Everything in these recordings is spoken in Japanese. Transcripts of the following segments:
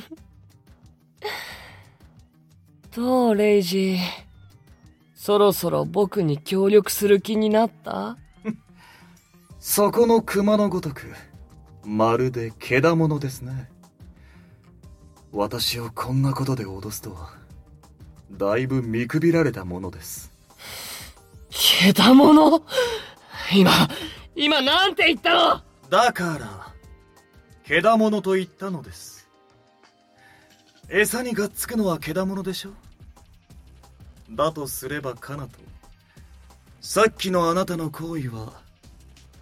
どう、レイジー。そろそろ僕に協力する気になった？そこの熊のごとく、まるでけだものですね。私をこんなことで脅すとは、だいぶ見くびられたものです。けだもの？今、今なんて言ったの？だから、けだものと言ったのです。餌にがっつくのはけだものでしょだとすればかなと。さっきのあなたの行為は、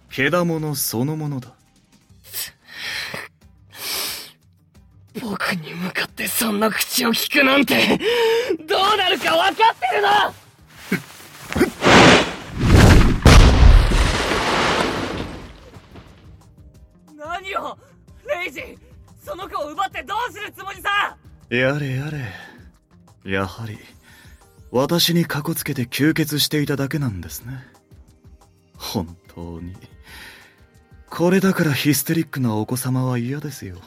けだものそのものだ。僕に向かってそんな口を聞くなんて、どうなるか分かってるの何よレイジその子を奪ってどうするつもりさやれやれ。やはり、私にかこつけて吸血していただけなんですね。本当に。これだからヒステリックなお子様は嫌ですよ。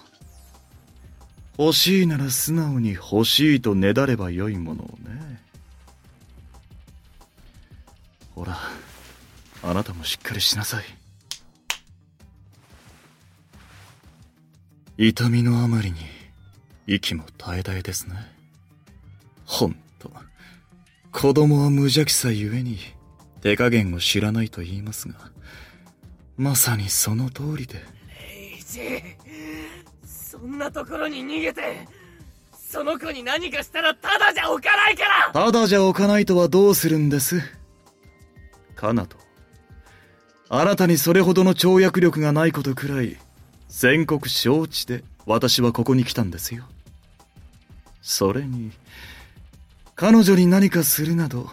欲しいなら素直に欲しいとねだればよいものをね。ほら、あなたもしっかりしなさい。痛みのあまりに、息も絶え絶えですね。ほんと。子供は無邪気さゆえに、手加減を知らないと言いますが、まさにその通りで。レイジそんなところに逃げて、その子に何かしたらただじゃ置かないからただじゃ置かないとはどうするんです？カナト。あなたにそれほどの跳躍力がないことくらい、全国承知で私はここに来たんですよ。それに、彼女に何かするなど、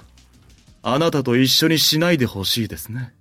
あなたと一緒にしないでほしいですね。